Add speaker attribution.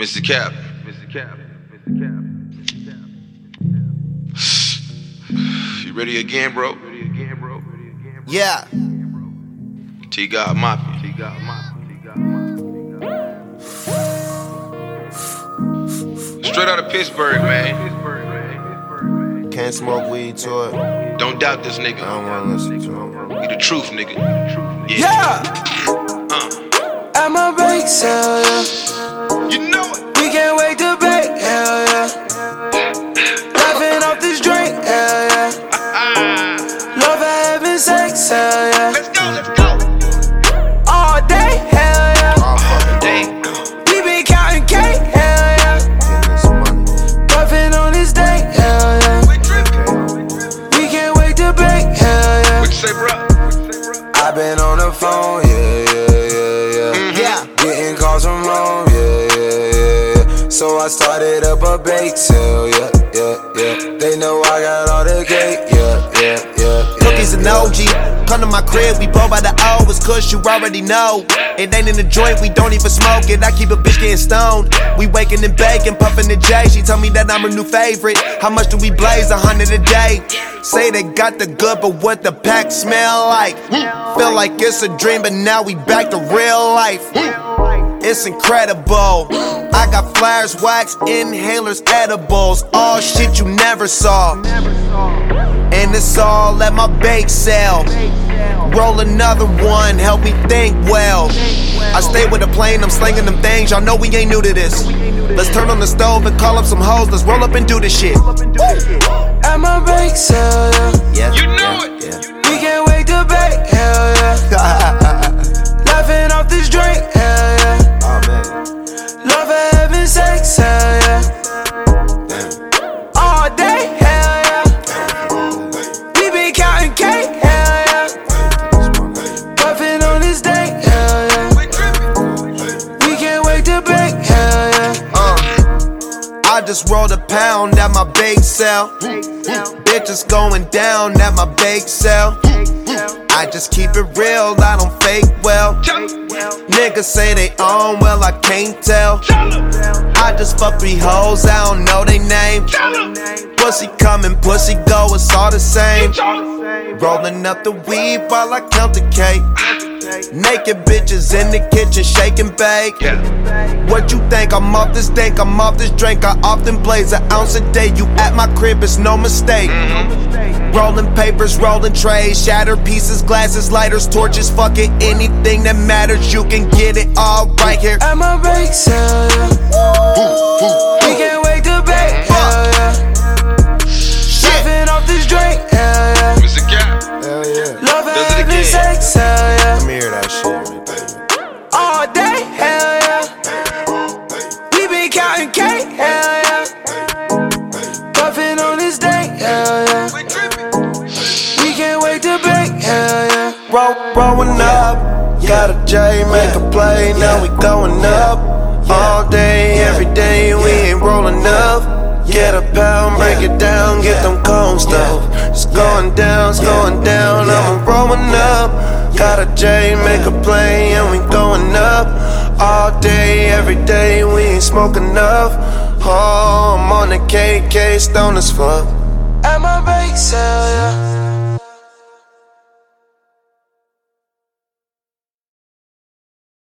Speaker 1: Mr. Cap. Mr. Cap. Mr. Cap. You ready again, bro? Ready again, bro? Ready again, bro?
Speaker 2: Yeah.
Speaker 1: T God Mafia. T God Mafia. T God Mafia. Straight out of Pittsburgh, man.
Speaker 2: Can't smoke weed to it.
Speaker 1: Don't doubt this
Speaker 2: I
Speaker 1: nigga.
Speaker 2: don't wanna listen to him.
Speaker 1: He the truth, nigga. Yeah.
Speaker 3: Yeah,
Speaker 1: Uh,
Speaker 3: at my bake sale, yeah.
Speaker 1: You know it.
Speaker 3: We can't wait to bake, hell yeah. Laughing off this drink, hell yeah.
Speaker 1: Ah,
Speaker 3: Love having sex, hell yeah.
Speaker 1: let's go, let's go.
Speaker 3: All day, hell yeah.
Speaker 2: All fucking day.
Speaker 3: We been counting cake, hell yeah.
Speaker 2: Getting this money.
Speaker 3: Puffing on this day, hell yeah.
Speaker 1: We
Speaker 3: can't wait to bake, hell yeah.
Speaker 1: What you say, bro?
Speaker 3: I've been on the phone, yeah, yeah, yeah, yeah.
Speaker 2: Yeah.
Speaker 3: Getting calls from home, So I started up a bake sale, yeah, yeah, yeah. They know I got all the cake, yeah, yeah, yeah. yeah
Speaker 2: Cookies and. OG. Come to my crib, we blow by the. It's kush, you already know. It ain't in the joint, we don't even smoke it. I keep a bitch getting stoned. We waking and baking, puffing the J. She told me that I'm her new favorite. How much do we blaze? A hundred a day. Say they got the good, but what the pack smell like? Feel like it's a dream, but now we back to real life. It's incredible. I got flares, wax, inhalers, edibles. All shit you never saw. And it's all at my bake sale. Roll another one, help me think well. I stay with the plane, I'm slinging them things. Y'all know we ain't new to this. Let's turn on the stove and call up some hoes. Let's roll up and do this shit.
Speaker 3: At my bake sale, yeah.
Speaker 2: Yeah.
Speaker 1: You know it.
Speaker 2: Just rolled a pound at my bake sale. Bitches going down at my bake sale. I just keep it real, I don't fake well. Niggas say they own, well, I can't tell. I just fuck three hoes, I don't know they name. Pussy coming, pussy go, it's all the same. Rolling up the weed while I count the cake. Naked bitches in the kitchen, shake and bake.
Speaker 1: Yeah.
Speaker 2: What you think? I'm off this dank, I'm off this drink. I often blaze an ounce a day. You at my crib, it's no mistake. Rolling papers, rolling trays, shattered pieces, glasses, lighters, torches, fuck it, anything that matters. You can get it all right here.
Speaker 3: At my bake sale, yeah. We can't wait to bake,
Speaker 2: Roll, rolling up. Got a J, make a play, now we going up. All day, every day, we ain't rolling up. Get a pound, break it down, get them cones stuff. It's going down, it's going down, I'm rolling up. Got a J, make a play, and we going up. All day, every day, we ain't smoking enough. Oh, I'm on the KK, stone as fuck.
Speaker 3: At my bake sale, yeah. Uh,